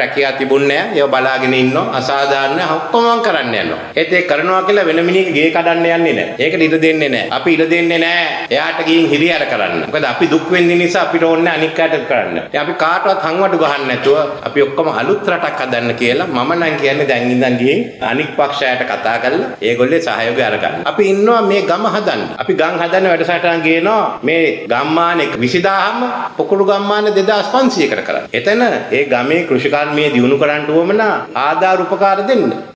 රැකියාව තිබුණේ නැහැ. ඒව බලාගෙන ඉන්නවා. අසාධාරණ ඔක්කොම කරන්න යනවා. ඒත් ඒ කරනවා කියලා වෙන මිනිහෙක් ගේ කඩන්න යන්නේ නැහැ. ඒකට ඉඩ දෙන්නේ නැහැ. අපි ඉඩ දෙන්නේ නැහැ. එයාට ගිහින් හිරිහැර කරන්න. මොකද අපි දුක් වෙන්න නිසා අපිට ඕනේ අනික් අයට කරන්න. ඉතින් අපි කාටවත් හංවඩු ගහන්න නැතුව අපි ඔක්කොම අලුත් රටක් හදන්න කියලා මම නම් කියන්නේ දැන් ඉඳන් ගිහින් අනික් පක්ෂයට කතා කරලා ඒගොල්ලේ සහයෝගය අරගන්න. අපි ඉන්නවා මේ ගම හදන්න. අපි ගම් හදන්න වැඩසටහන් ගේනවා මේ ගම්මාන 20000ම පොකුණු ගම්මාන 2500කට කරන්න. එතන ඒ ගමේ කෘෂිකර්මයේ දියුණු කරන්න උවමනා ආධාර උපකාර දෙන්න.